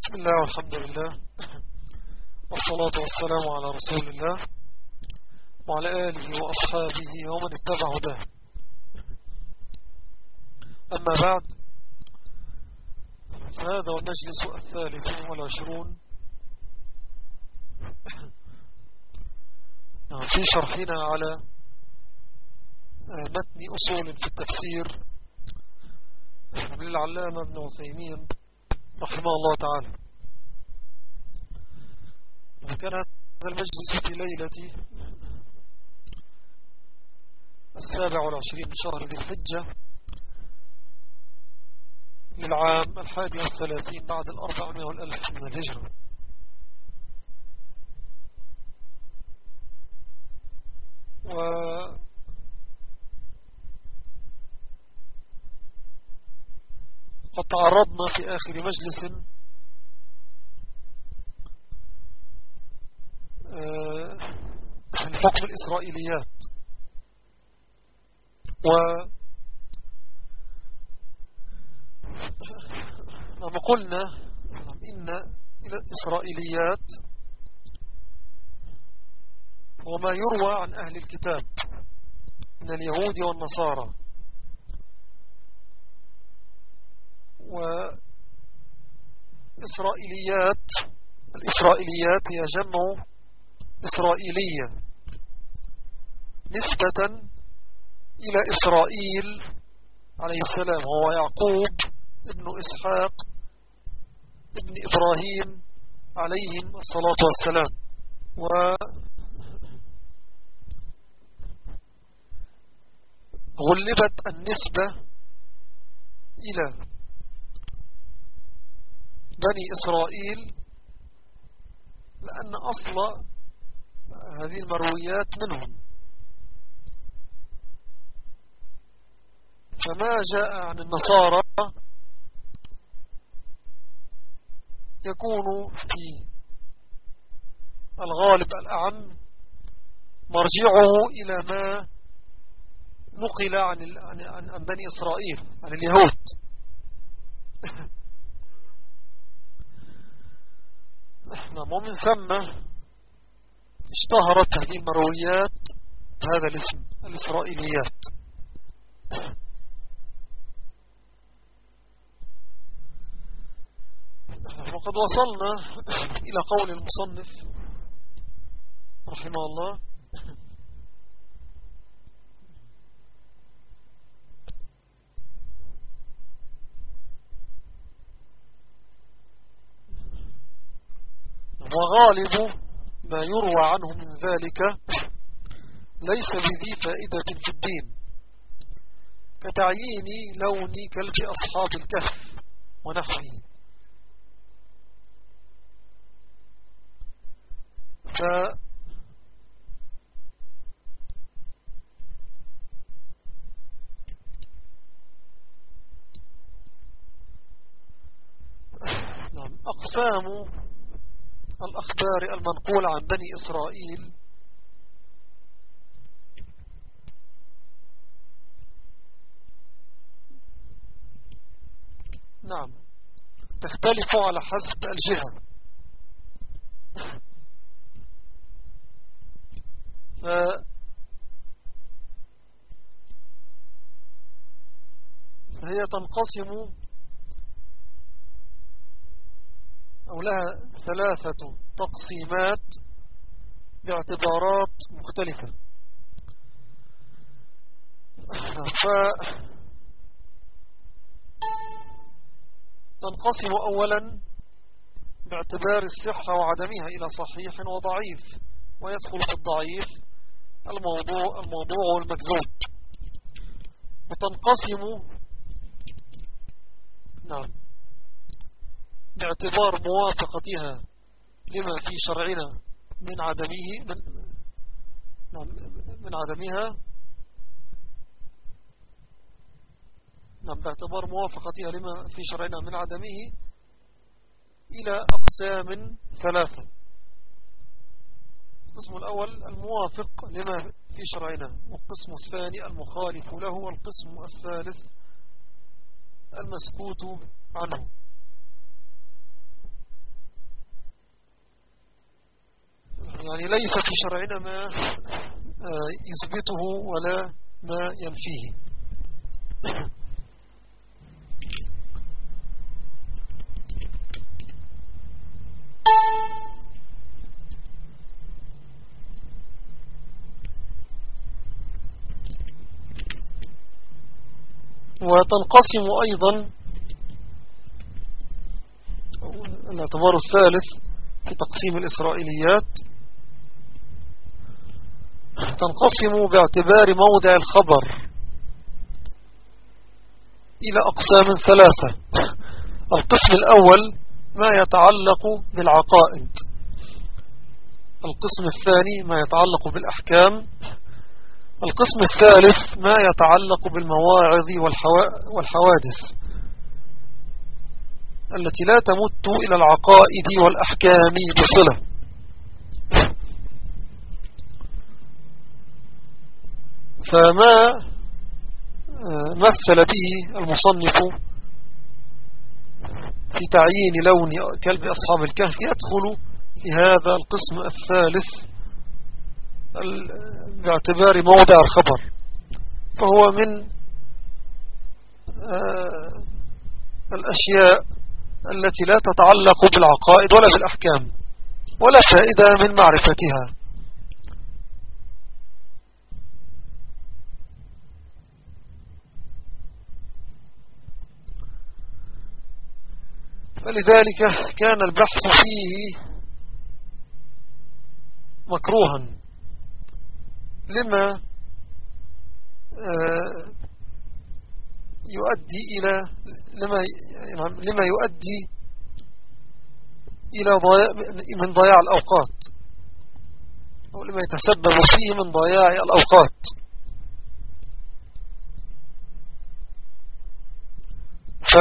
بسم الله والحمد لله. والصلاة والسلام على رسول الله وعلى آله وأصحابه ومن اتبع ده أما بعد فهذا المجلس الثالث والعشرون. في شرحنا على متن أصول في التفسير للعلامة ابن عثيمين. رحمه الله تعالى. وكان هذا المجلس في ليلة السابع والعشرين من شهر ذي الحجة للعام الحادي والثلاثين بعد الأربعمائة والألف من الهجرة. و قد تعرضنا في آخر مجلس لحكم آه، الإسرائيليات. و لما قلنا إن الإسرائيليات وما يروى عن أهل الكتاب من اليهود والنصارى وإسرائيليات الإسرائيليات هي جمع إسرائيلية. نسبة إلى إسرائيل عليه السلام هو يعقوب ابن إسحاق ابن إبراهيم عليهم الصلاة والسلام. و غلبت النسبة إلى بني إسرائيل لأن أصل هذه المرويات منهم. فما جاء عن النصارى يكون في الغالب الأعم مرجعه إلى ما نقل عن, عن بني إسرائيل عن اليهود. نعم ومن ثم اشتهرت هذه المرويات بهذا الاسم الإسرائيليات. وقد وصلنا إلى قول المصنف رحمه الله وغالب ما يروى عنه من ذلك ليس بذي فائدة في الدين كتعيين لون كلب أصحاب الكهف ونحوه. ف نعم أقسام الأخبار المنقولة عن بني إسرائيل. نعم. تختلف على حسب الجهة. ف فهي تنقسم أو لها ثلاثة تقسيمات باعتبارات مختلفة. ف تنقسم أولا باعتبار الصحة وعدمها إلى صحيح وضعيف ويدخل في الضعيف الموضوع, الموضوع والمكذوب وتنقسم نعم. باعتبار موافقتها لما في شرعنا من عدمه من, نعم، من عدمها. نعم باعتبار موافقتها لما في شرعنا من عدمه إلى أقسام ثلاثة. القسم الأول الموافق لما في شرعنا والقسم الثاني المخالف له والقسم الثالث المسكوت عنه. ليس في شرعنا ما آه، يثبته ولا ما ينفيه. وتنقسم أيضا الأعتبار الثالث في تقسيم الإسرائيليات تنقسم باعتبار موضع الخبر إلى أقسام ثلاثة. القسم الأول ما يتعلق بالعقائد. القسم الثاني ما يتعلق بالأحكام. القسم الثالث ما يتعلق بالمواعظ والحوادث التي لا تمت إلى العقائد والأحكام بصلة. فما آه، مثل به المصنف في تعيين لون كلب أصحاب الكهف يدخل في هذا القسم الثالث باعتبار موضع الخبر. فهو من آه، الأشياء التي لا تتعلق بالعقائد ولا بالأحكام ولا فائدة من معرفتها. فلذلك كان البحث فيه مكروها. لما آه، يؤدي إلى لما لما يؤدي إلى ضياع من ضياع الأوقات أو لما يتسبب فيه من ضياع الأوقات. ف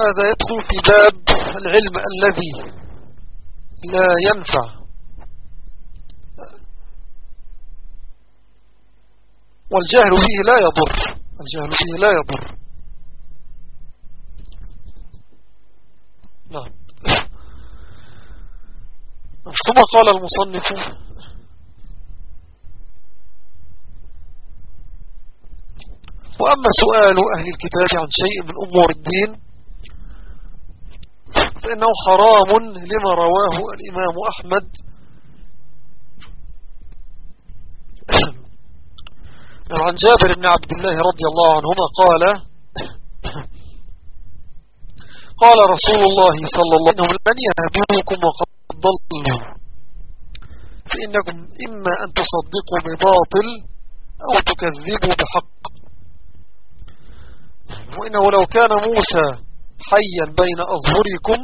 هذا يدخل في باب العلم الذي لا ينفع. والجهل فيه لا يضر. الجهل فيه لا يضر. نعم. ثم قال المصنف وأما سؤال أهل الكتاب عن شيء من أمور الدين فإنه حرام لما رواه الإمام أحمد. عن جابر بن عبد الله رضي الله عنهما قال قال رسول الله صلى الله عليه وسلم لن يهدوكم وقد ضلوا. فإنكم إما أن تصدقوا بباطل أو تكذبوا بحق. وإنه لو كان موسى حيا بين أظهركم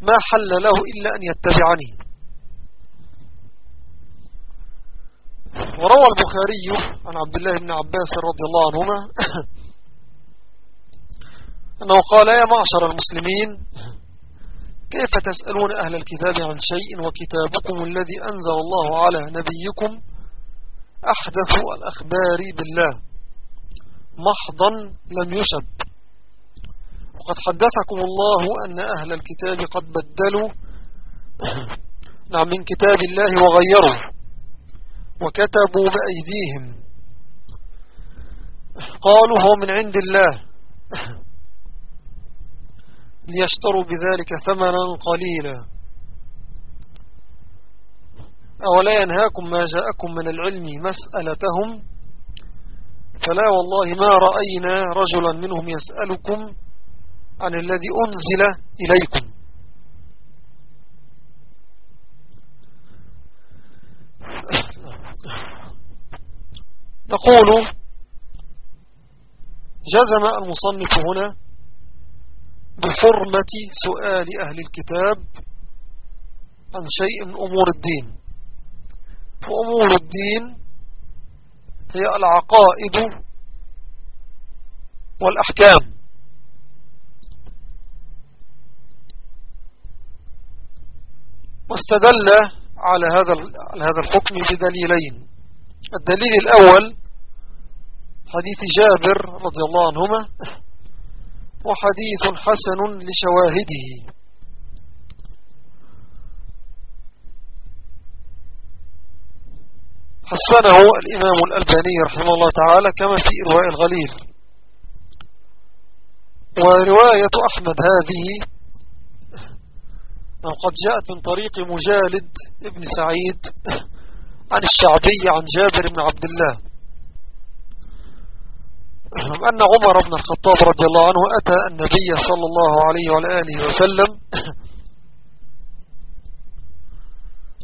ما حل له إلا أن يتبعني. وروى البخاري عن عبد الله بن عباس رضي الله عنهما أنه قال يا معشر المسلمين كيف تسألون أهل الكتاب عن شيء وكتابكم الذي أنزل الله على نبيكم أحدث الأخبار بالله؟ محضا لم يشب وقد حدثكم الله أن أهل الكتاب قد بدلوا نعم من كتاب الله وغيروا وكتبوا بأيديهم. قالوا هو من عند الله. ليشتروا بذلك ثمنا قليلا. أولا ينهاكم ما جاءكم من العلم مسألتهم؟ فلا والله ما رأينا رجلا منهم يسألكم عن الذي أنزل إليكم. نقول جزم المصنف هنا بحرمة سؤال أهل الكتاب عن شيء من أمور الدين. وأمور الدين هي العقائد والأحكام. واستدل على هذا على هذا الحكم بدليلين. الدليل الأول حديث جابر رضي الله عنهما وحديث حسن لشواهده. حسنه الإمام الألباني رحمه الله تعالى كما في إرواء الغليل. ورواية أحمد هذه قد جاءت من طريق مجالد ابن سعيد عن الشعبي عن جابر بن عبد الله. أن عمر بن الخطاب رضي الله عنه أتى النبي صلى الله عليه وآله وسلم.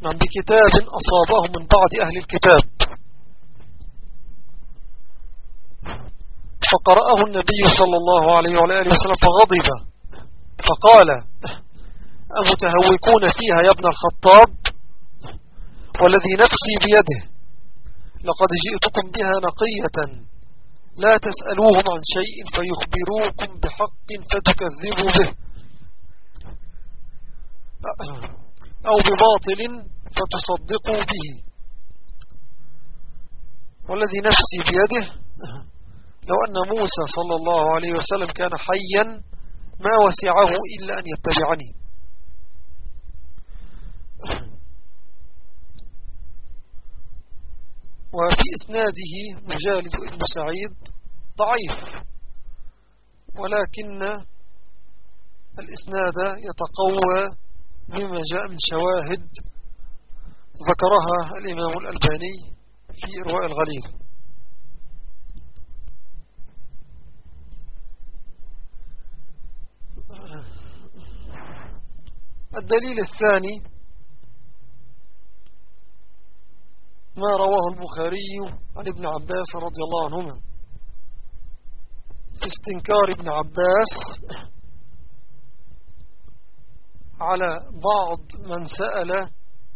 نعم بكتاب أصابه من بعض أهل الكتاب. فقرأه النبي صلى الله عليه وآله وسلم فغضب. فقال أمتهوكون فيها يا ابن الخطاب والذي نفسي بيده لقد جئتكم بها نقية لا تسألوهم عن شيء فيخبروكم بحق فتكذبوا به أو بباطل فتصدقوا به. والذي نفسي بيده لو أن موسى صلى الله عليه وسلم كان حيا ما وسعه إلا أن يتبعني. وفي إسناده مجالد ابن سعيد ضعيف ولكن الإسناد يتقوى بما جاء من شواهد ذكرها الإمام الألباني في إرواء الغليل. الدليل الثاني ما رواه البخاري عن ابن عباس رضي الله عنهما. في استنكار ابن عباس على بعض من سأل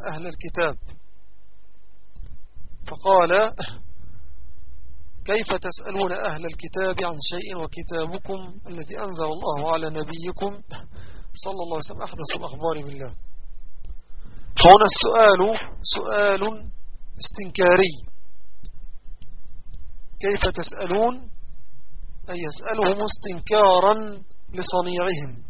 أهل الكتاب. فقال كيف تسألون أهل الكتاب عن شيء وكتابكم الذي أنزل الله على نبيكم صلى الله عليه وسلم؟ أحدث الأخبار بالله. فهنا السؤال سؤال استنكاري. كيف تسألون؟ أي يسألهم استنكارا لصنيعهم.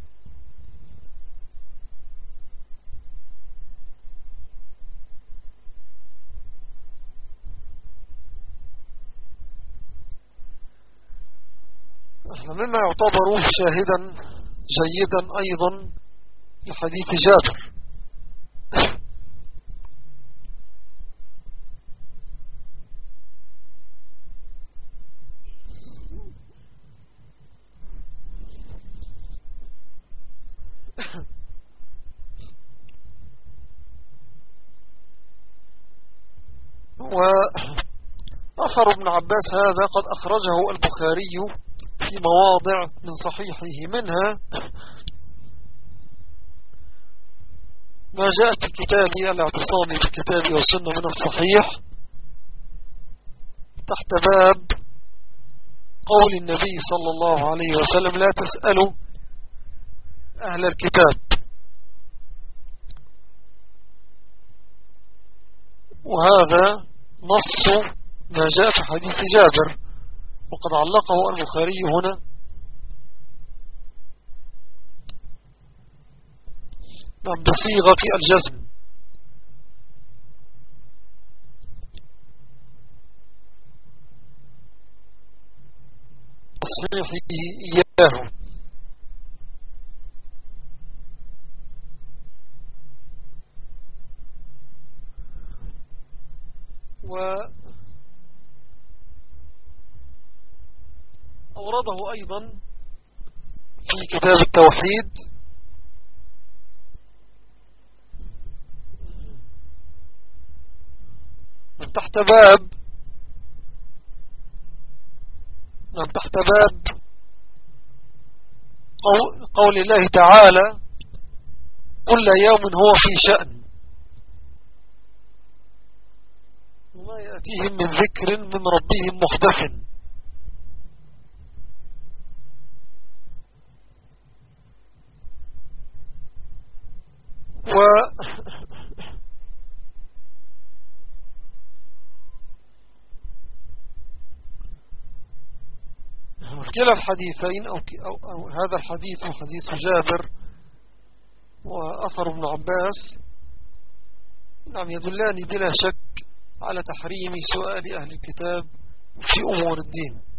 مما يعتبر شاهدا جيدا أيضا لحديث جابر. وأخر ابن عباس هذا قد أخرجه البخاري في مواضع من صحيحه منها. ما جاء في كتابه الاعتصام بالكتاب والسنة من الصحيح تحت باب قول النبي صلى الله عليه وسلم لا تسألوا أهل الكتاب. وهذا نص ما جاء في حديث جابر وقد علقه البخاري هنا. بصيغة الجزم. تصحيحه إياه و أورده أيضا في كتاب التوحيد. من تحت باب من تحت باب قول الله تعالى كل يوم هو في شأن. وما يأتيهم من ذكر من ربهم محدث و كلا الحديثين أو, أو, أو هذا الحديث حديث جابر وأثر ابن عباس نعم يدلان بلا شك على تحريم سؤال أهل الكتاب في أمور الدين.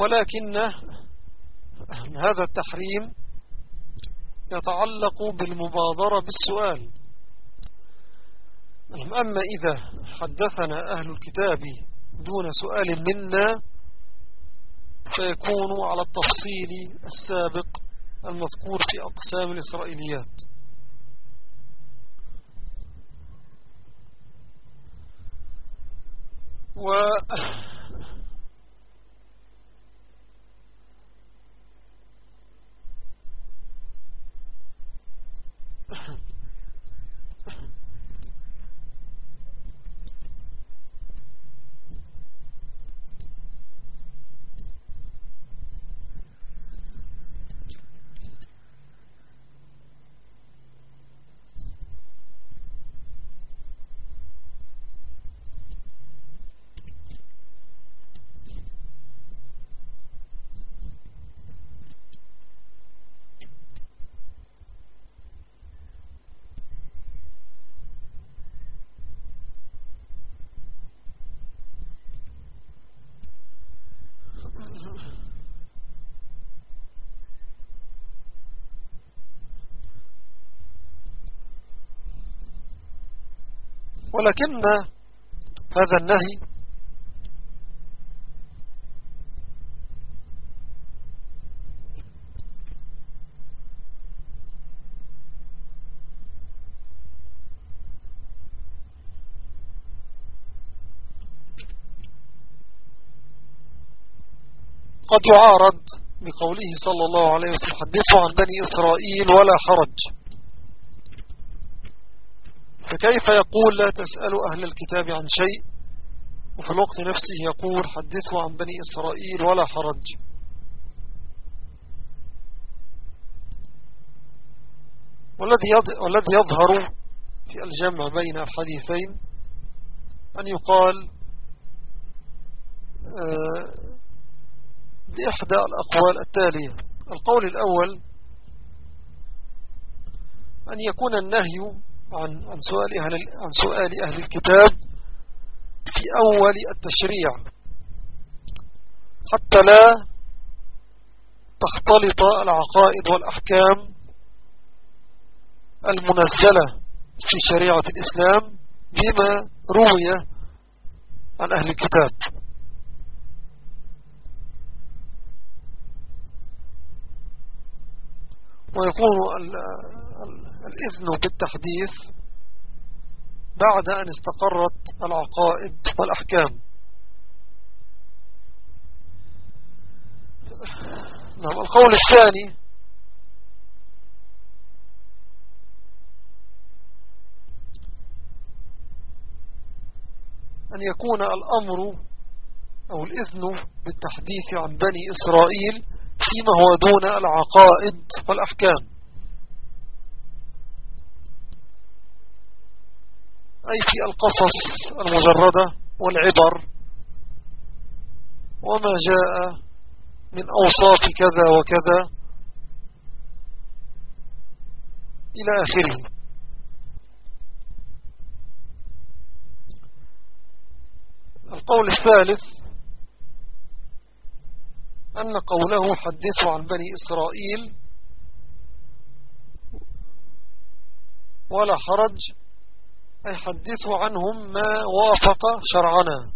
ولكن هذا التحريم يتعلق بالمبادرة بالسؤال. أما إذا حدثنا أهل الكتاب دون سؤال منا فيكون على التفصيل السابق المذكور في أقسام الإسرائيليات. و ولكن هذا النهي قد يعارض بقوله صلى الله عليه وسلم حدثوا عن بني إسرائيل ولا حرج. فكيف يقول لا تسألوا أهل الكتاب عن شيء؟ وفي الوقت نفسه يقول حدثوا عن بني إسرائيل ولا حرج. والذي يظهر في الجمع بين الحديثين أن يقال آه، بإحدى الأقوال التالية. القول الأول أن يكون النهي عن عن سؤال أهل عن سؤال أهل الكتاب في أول التشريع. حتى لا تختلط العقائد والأحكام المنزلة في شريعة الإسلام بما روي عن أهل الكتاب. ويكون الإذن بالتحديث بعد أن استقرت العقائد والأحكام. نعم القول الثاني أن يكون الأمر أو الإذن بالتحديث عن بني إسرائيل فيما هو دون العقائد والأحكام. أي في القصص المجردة والعبر. وما جاء من أوصاف كذا وكذا إلى آخره. القول الثالث أن قوله حدثوا عن بني إسرائيل ولا حرج أي حدثوا عنهم ما وافق شرعنا.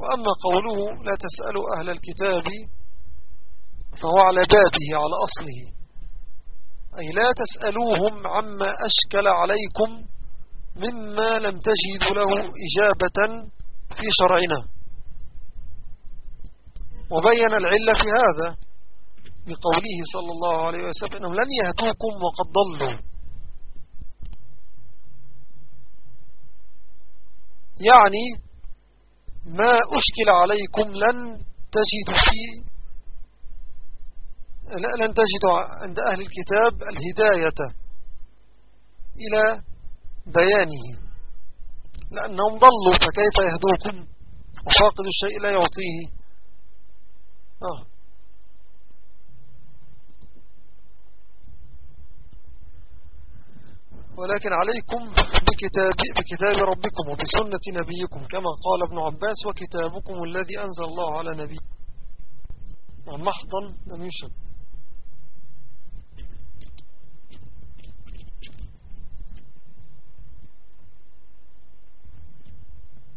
وأما قوله لا تسألوا أهل الكتاب فهو على بابه على أصله. أي لا تسألوهم عما أشكل عليكم مما لم تجدوا له إجابة في شرعنا. وبين العلة في هذا. بقوله صلى الله عليه وسلم إنهم لن يهدوكم وقد ضلوا. يعني ما أشكل عليكم لن تجدوا فيه لن تجدوا عند أهل الكتاب الهداية إلى بيانه. لأنهم ضلوا فكيف يهدوكم؟ وفاقد الشيء لا يعطيه. آه. ولكن عليكم بكتاب, بكتاب ربكم وبسنة نبيكم كما قال ابن عباس وكتابكم الذي أنزل الله على نبي يعني محضا لم يشب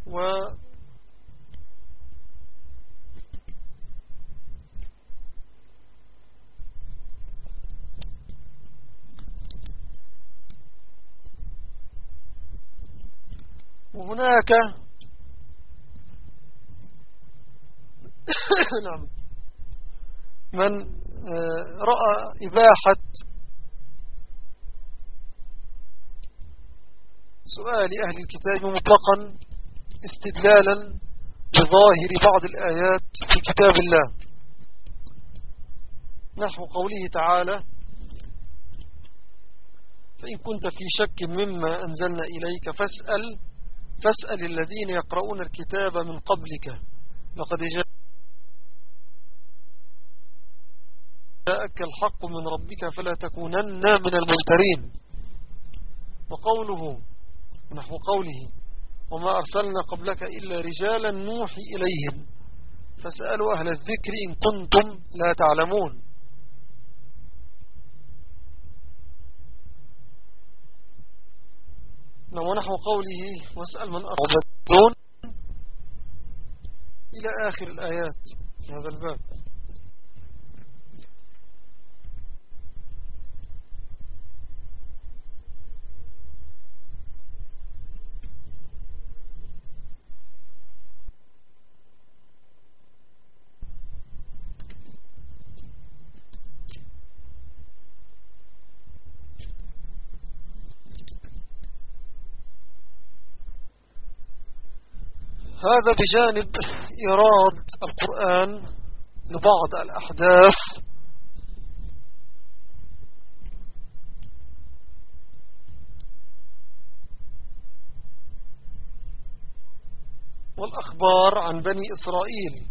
و وهناك نعم. من آه، رأى إباحة. سؤال أهل الكتاب مطلقا استدلالا بظاهر بعض الآيات في كتاب الله. نحو قوله تعالى فإن كنت في شك مما أنزلنا إليك فاسأل فاسأل الذين يقرؤون الكتاب من قبلك. لقد جاءك الحق من ربك فلا تكونن من الممترين. وقوله نحو قوله وما أرسلنا قبلك إلا رجالا نوحي إليهم. فاسألوا أهل الذكر إن كنتم لا تعلمون. ونحو قوله واسأل من أرسلون إلى آخر الآيات. في هذا الباب. هذا بجانب إيراد القرآن لبعض الأحداث. والأخبار عن بني إسرائيل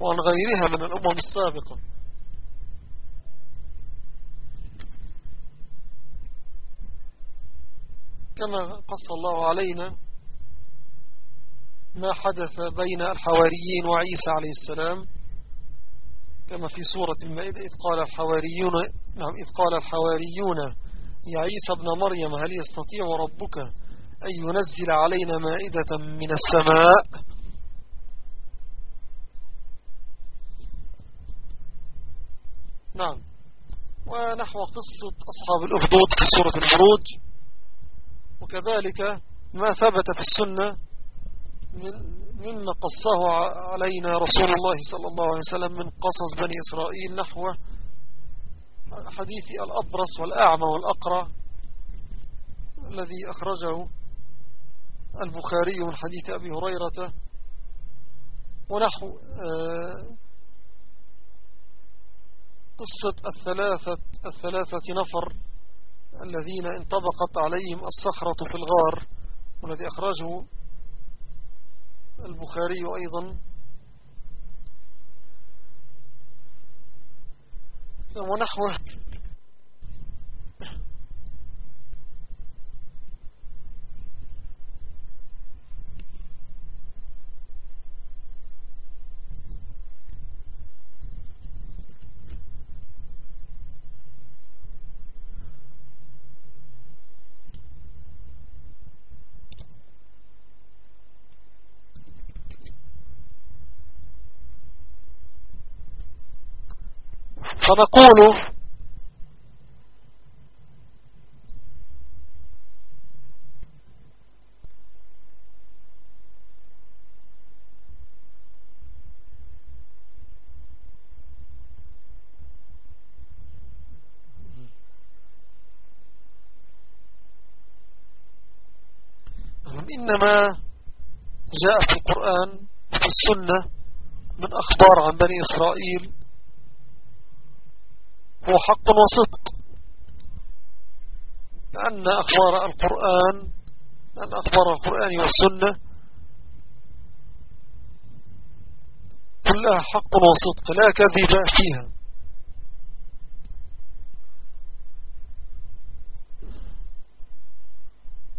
وعن غيرها من الأمم السابقة. كما قص الله علينا ما حدث بين الحواريين وعيسى عليه السلام كما في سورة المائدة إذ قال الحواريون نعم إذ قال الحواريون يا عيسى ابن مريم هل يستطيع ربك أن ينزل علينا مائدة من السماء؟ نعم. ونحو قصة أصحاب الأخدود في سورة البروج وكذلك ما ثبت في السنة من مما قصه علينا رسول الله صلى الله عليه وسلم من قصص بني إسرائيل نحو حديث الأبرص والأعمى والأقرى الذي أخرجه البخاري من حديث أبي هريرة ونحو. آه، قصة الثلاثة, الثلاثة نفر الذين انطبقت عليهم الصخرة في الغار والذي أخرجه البخاري أيضا ونحوه فنقول إنما جاء في القرآن وفي السنة من أخبار عن بني إسرائيل هو حق وصدق. لأن أخبار القرآن عن أخبار القرآن والسنة كلها حق وصدق لا كذب فيها.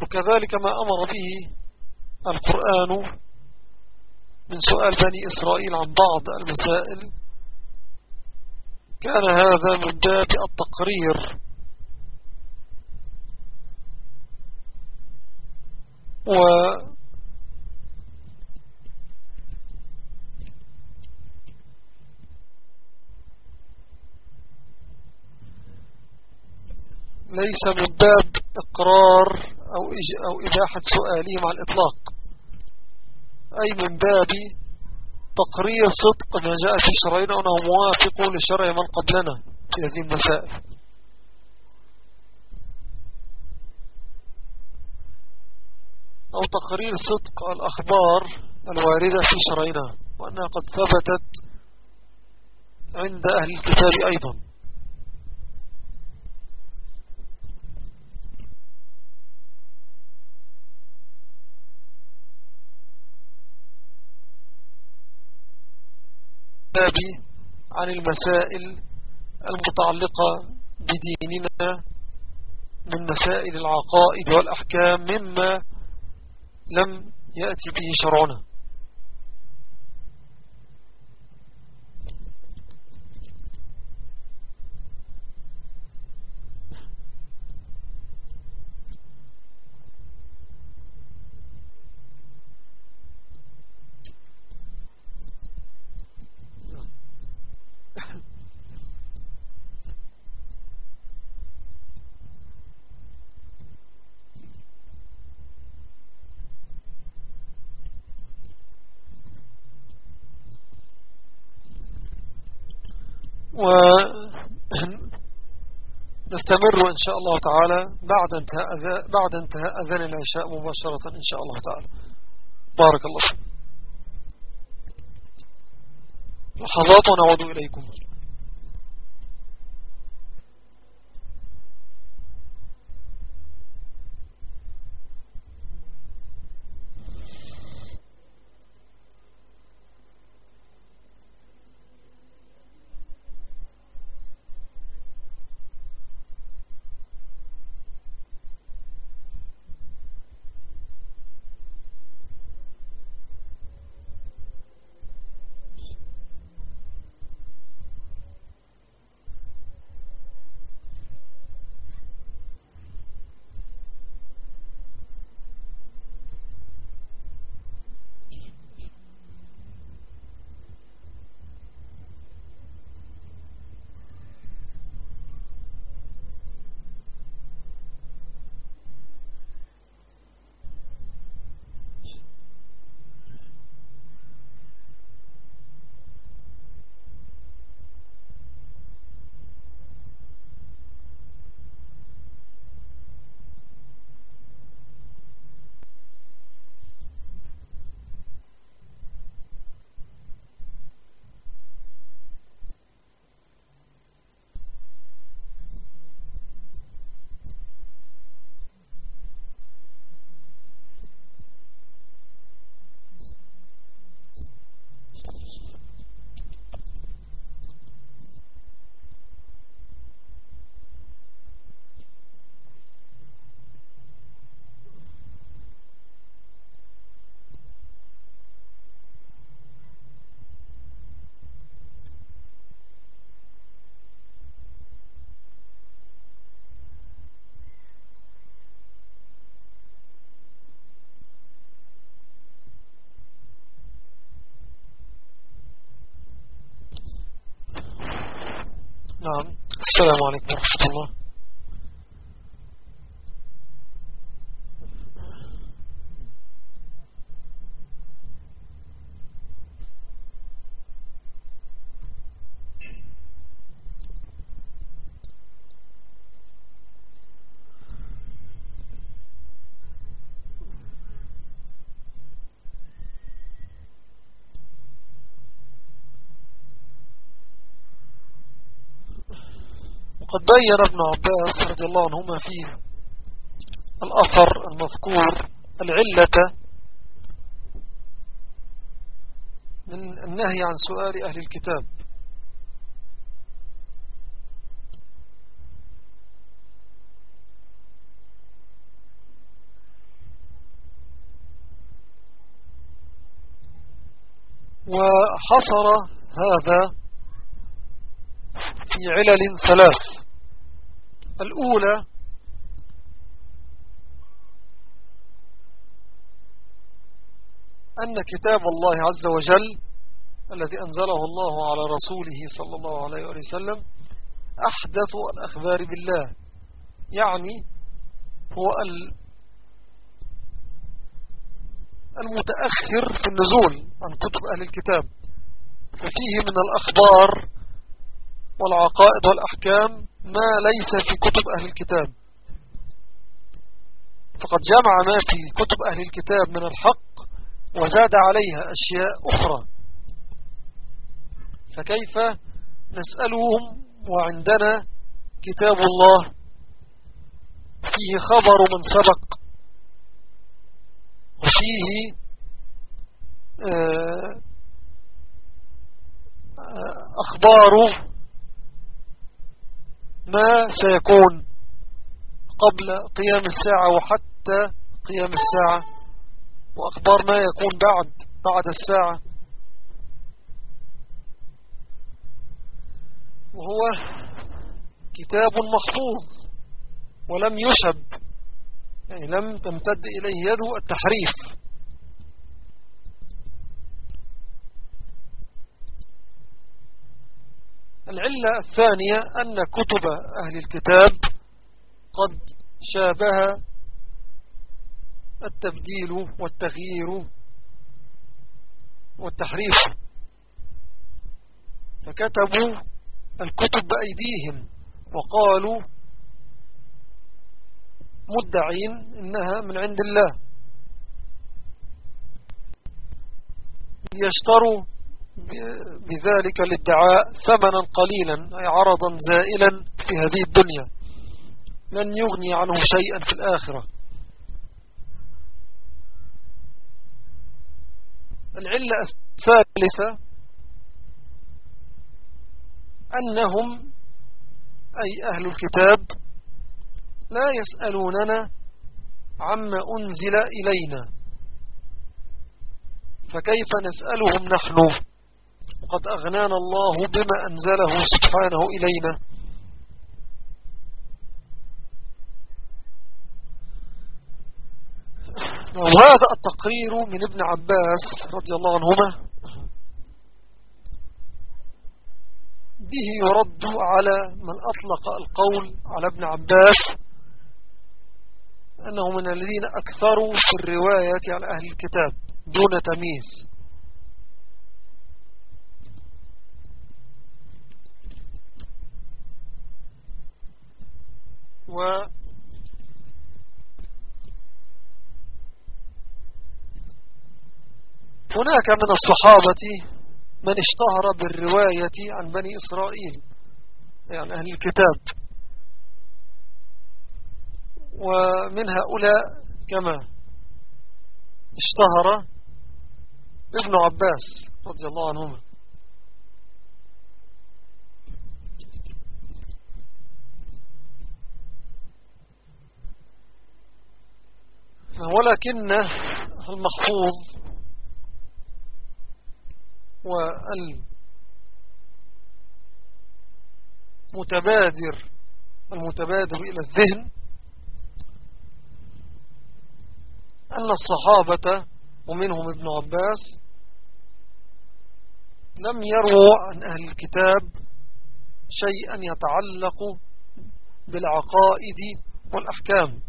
وكذلك ما أمر به القرآن من سؤال بني إسرائيل عن بعض المسائل كان هذا من باب التقرير. و ليس من باب إقرار أو, أو إباحة سؤالهم على الإطلاق أي من باب تقرير صدق ما جاء في شرعنا وأنه موافق لشرع من قبلنا في هذه المسائل. أو تقرير صدق الأخبار الواردة في شرعنا وأنها قد ثبتت عند أهل الكتاب أيضا. عن المسائل المتعلقة بديننا من مسائل العقائد والأحكام مما لم يأتي به شرعنا. ونستمر إن شاء الله تعالى بعد انتهاء بعد انتهاء أذان العشاء مباشرة إن شاء الله تعالى. بارك الله لحظات ونعود إليكم. نعم السلام عليكم ورحمة الله وقد بين ابن عباس رضي الله عنهما فيه الأثر المذكور العلة من النهي عن سؤال أهل الكتاب. وحصر هذا في علل ثلاث. الأولى أن كتاب الله عز وجل الذي أنزله الله على رسوله صلى الله عليه وسلم أحدث الأخبار بالله. يعني هو المتأخر في النزول عن كتب أهل الكتاب. ففيه من الأخبار والعقائد والأحكام ما ليس في كتب أهل الكتاب. فقد جمع ما في كتب أهل الكتاب من الحق وزاد عليها أشياء أخرى. فكيف نسألهم وعندنا كتاب الله فيه خبر من سبق وفيه آه، آه، أخبار ما سيكون قبل قيام الساعة وحتى قيام الساعة وأخبار ما يكون بعد بعد الساعة. وهو كتاب محفوظ ولم يشب يعني لم تمتد إليه يده التحريف. العلة الثانية أن كتب أهل الكتاب قد شابه التبديل والتغيير والتحريف. فكتبوا الكتب بأيديهم وقالوا مدعين إنها من عند الله. يشتروا بذلك الادعاء ثمنا قليلا أي عرضا زائلا في هذه الدنيا. لن يغني عنه شيئا في الآخرة. العلة الثالثة أنهم أي أهل الكتاب لا يسألوننا عما أنزل إلينا فكيف نسألهم نحن؟ وقد أغنانا الله بما أنزله سبحانه إلينا. وهذا التقرير من ابن عباس رضي الله عنهما. به يرد على من أطلق القول على ابن عباس أنه من الذين أكثروا في الرواية على أهل الكتاب دون تمييز. و هناك من الصحابة من اشتهر بالرواية عن بني إسرائيل يعني أهل الكتاب. ومن هؤلاء كما اشتهر ابن عباس رضي الله عنهما. ولكن المحفوظ والمتبادر المتبادر إلى الذهن أن الصحابة ومنهم ابن عباس لم يروا عن أهل الكتاب شيئا يتعلق بالعقائد والأحكام.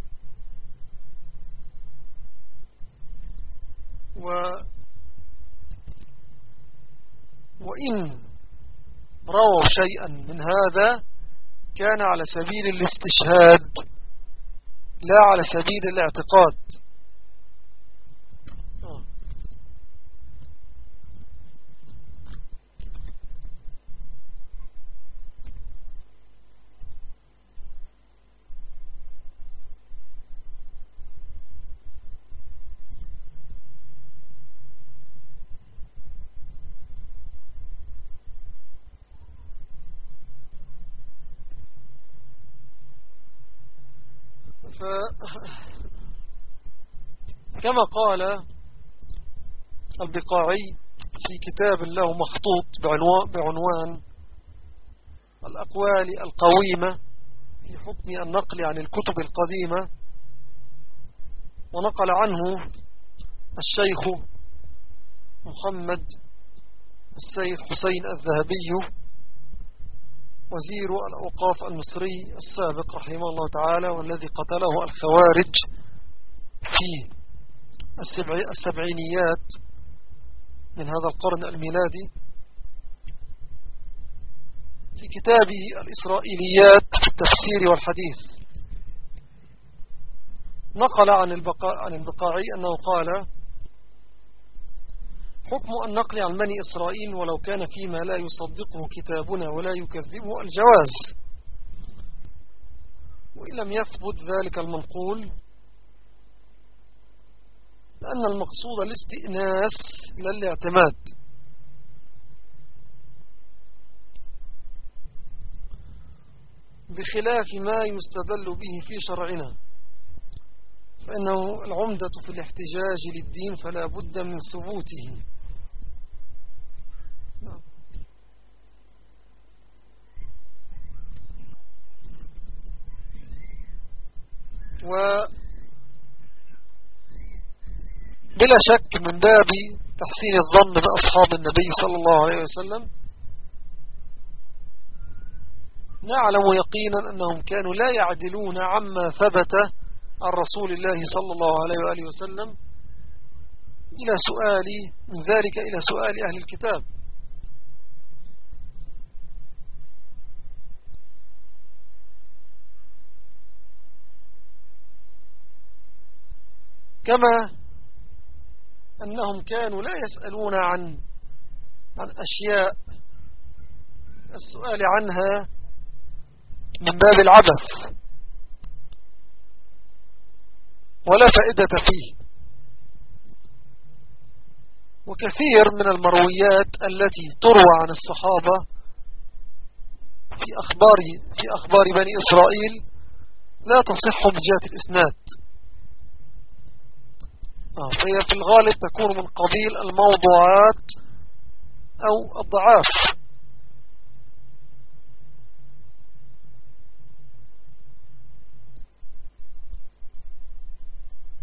و وإن رووا شيئا من هذا كان على سبيل الاستشهاد لا على سبيل الاعتقاد ف كما قال البقاعي في كتاب له مخطوط بعنوان, الأقوال القويمة في حكم النقل عن الكتب القديمة ونقل عنه الشيخ محمد السيد حسين الذهبي وزير الأوقاف المصري السابق رحمه الله تعالى والذي قتله الخوارج في السبعينيات من هذا القرن الميلادي في كتابه الإسرائيليات في التفسير والحديث. نقل عن البقاء عن البقاعي أنه قال حكم النقل عن بني إسرائيل ولو كان فيما لا يصدقه كتابنا ولا يكذبه الجواز. وإن لم يثبت ذلك المنقول لأن المقصود الاستئناس لا الاعتماد. بخلاف ما يستدل به في شرعنا فإنه العمدة في الاحتجاج للدين فلا بد من ثبوته. و بلا شك من باب تحسين الظن بأصحاب النبي صلى الله عليه وسلم نعلم يقينا أنهم كانوا لا يعدلون عما ثبت عن رسول الله صلى الله عليه وآله وسلم إلى سؤال من ذلك إلى سؤال أهل الكتاب. كما أنهم كانوا لا يسألون عن عن أشياء. السؤال عنها من باب العبث. ولا فائدة فيه. وكثير من المرويات التي تروى عن الصحابة في أخبار, في أخبار بني إسرائيل لا تصح من جهة الإسناد. فهي في الغالب تكون من قبيل الموضوعات أو الضعاف.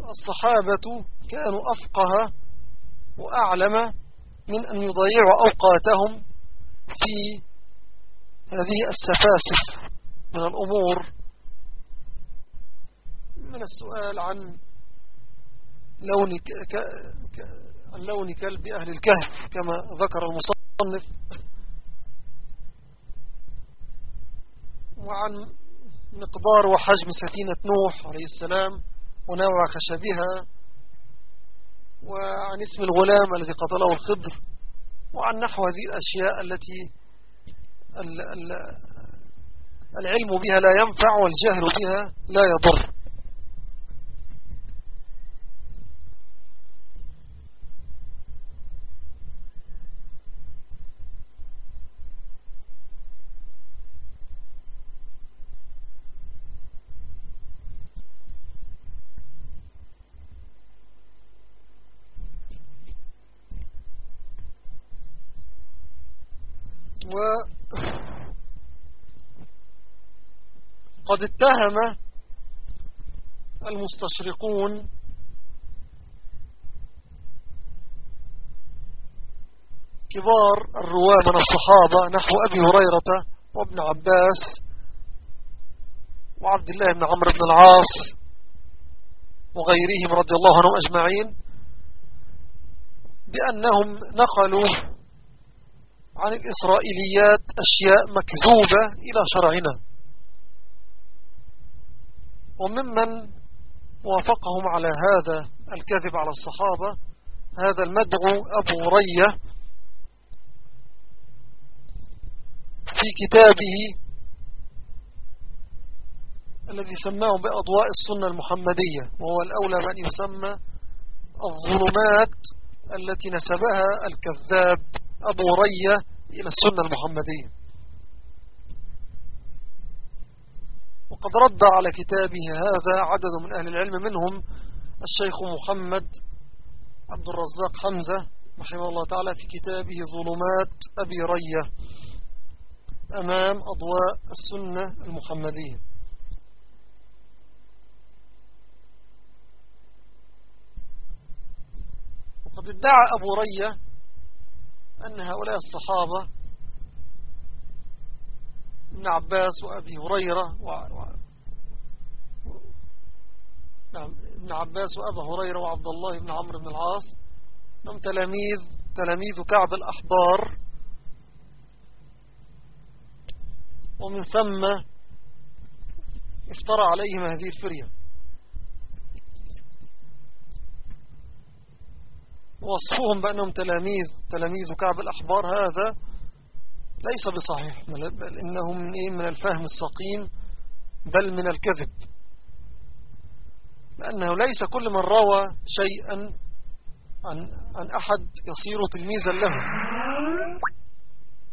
الصحابة كانوا أفقه وأعلم من أن يضيعوا أوقاتهم في هذه السفاسف من الأمور. من السؤال عن لون ك... ك... عن لون كلب أهل الكهف كما ذكر المصنف. وعن مقدار وحجم سفينة نوح عليه السلام ونوع خشبها وعن اسم الغلام الذي قتله الخضر وعن نحو هذه الأشياء التي العلم بها لا ينفع والجهل بها لا يضر. وقد اتهم المستشرقون كبار الرواة من الصحابة نحو أبي هريرة وابن عباس وعبد الله بن عمرو بن العاص وغيرهم رضي الله عنهم أجمعين بأنهم نقلوا عن الإسرائيليات أشياء مكذوبة إلى شرعنا. وممن وافقهم على هذا الكذب على الصحابة هذا المدعو أبو رية في كتابه الذي سماه بأضواء السنة المحمدية وهو الأولى من يسمى الظلمات التي نسبها الكذاب أبو رية إلى السنة المحمدية. وقد رد على كتابه هذا عدد من أهل العلم منهم الشيخ محمد عبد الرزاق حمزة رحمه الله تعالى في كتابه ظلمات أبي رية أمام أضواء السنة المحمدية. وقد ادعى أبو رية أن هؤلاء الصحابة ابن عباس وأبي هريرة و... و... نعم ابن عباس وأبا هريرة وعبد الله بن عمرو بن العاص. هم تلاميذ تلاميذ كعب الأحبار. ومن ثم افترى عليهم هذه الفرية. وصفهم بأنهم تلاميذ تلاميذ كعب الأحبار هذا ليس بصحيح بل إنه من, إيه من الفهم السقيم بل من الكذب. لأنه ليس كل من روى شيئا عن, عن أحد يصير تلميذا له.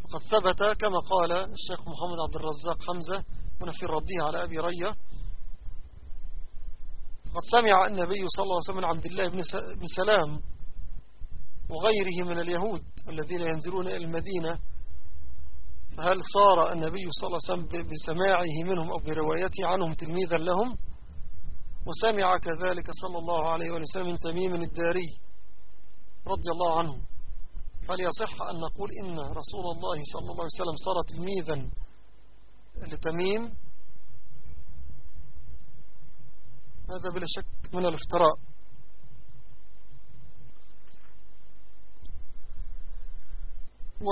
فقد ثبت كما قال الشيخ محمد عبد الرزاق حمزة في الرديه على أبي رية قد سمع النبي صلى الله عليه وسلم عبد الله بن سلام وغيره من اليهود الذين ينزلون إلى المدينة فهل صار النبي صلى الله عليه وسلم بسماعه منهم أو بروايته عنهم تلميذا لهم؟ وسمع كذلك صلى الله عليه وسلم من تميم الداري رضي الله عنه. فليصح أن نقول إن رسول الله صلى الله عليه وسلم صار تلميذا لتميم. هذا بلا شك من الافتراء. و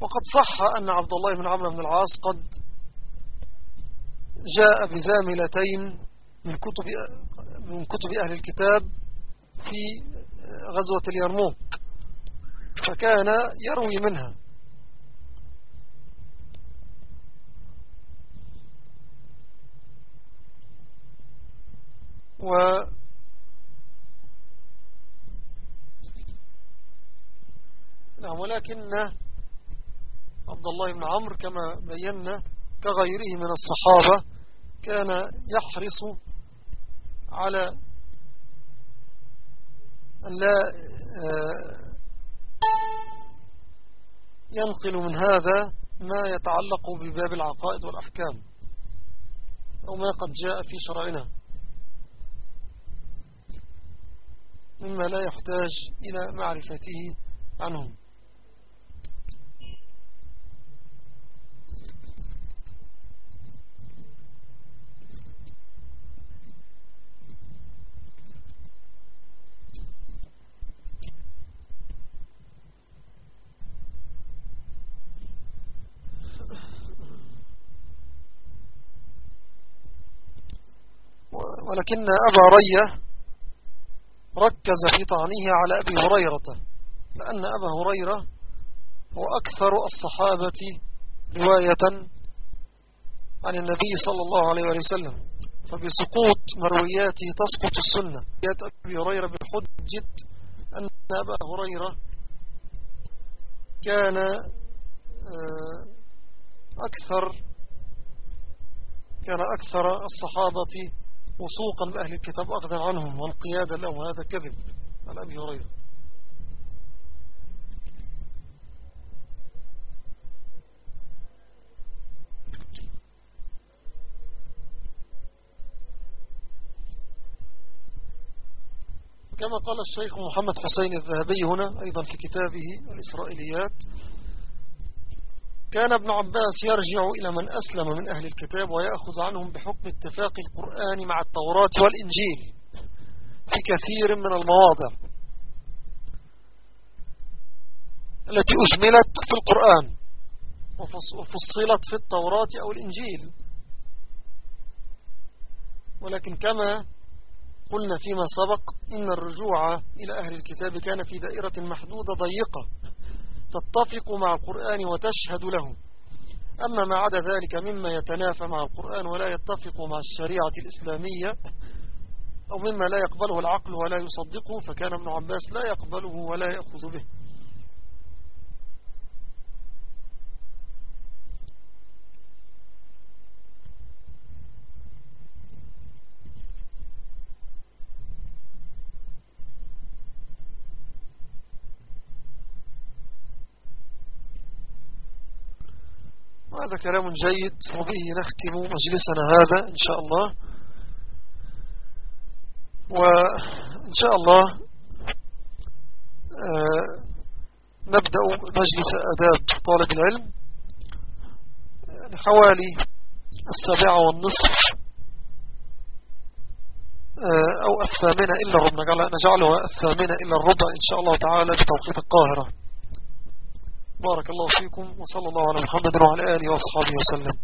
وقد صح أن عبد الله بن عمرو بن العاص قد جاء بزاملتين من كتب من كتب أهل الكتاب في غزوة اليرموك فكان يروي منها. و نعم ولكن عبد الله بن عمرو كما بينا كغيره من الصحابة كان يحرص على أن لا ينقل من هذا ما يتعلق بباب العقائد والأحكام أو ما قد جاء في شرعنا. مما لا يحتاج إلى معرفته عنهم. ولكن أبا رية ركز في طعنه على أبي هريرة لأن أبا هريرة هو أكثر الصحابة رواية عن النبي صلى الله عليه وسلم فبسقوط مروياته تسقط السنة. يات أبي هريرة بحجة أن أبا هريرة كان آه، أكثر كان أكثر الصحابة وسوقا بأهل الكتاب أخذا عنهم وانقيادا لهم هذا كذب. على أبي هريرة. كما قال الشيخ محمد حسين الذهبي هنا أيضا في كتابه الإسرائيليات كان ابن عباس يرجع إلى من أسلم من أهل الكتاب ويأخذ عنهم بحكم اتفاق القرآن مع التوراة والإنجيل في كثير من المواضع التي أجملت في القرآن وفصلت في التوراة أو الإنجيل. ولكن كما قلنا فيما سبق إن الرجوع إلى أهل الكتاب كان في دائرة محدودة ضيقة. تتفق مع القرآن وتشهد له. أما ما عدا ذلك مما يتنافى مع القرآن ولا يتفق مع الشريعة الإسلامية أو مما لا يقبله العقل ولا يصدقه فكان ابن عباس لا يقبله ولا يأخذ به. وهذا كلام جيد وبه نختم مجلسنا هذا إن شاء الله. وإن شاء الله آه، نبدأ مجلس أداب طالب العلم. حوالي السابعة والنصف آه، أو الثامنة إلا الربع نجعلها الثامنة إلا الربع إن شاء الله تعالى بتوقيت القاهرة. بارك الله فيكم وصلى الله على محمد وعلى آله وأصحابه وسلم.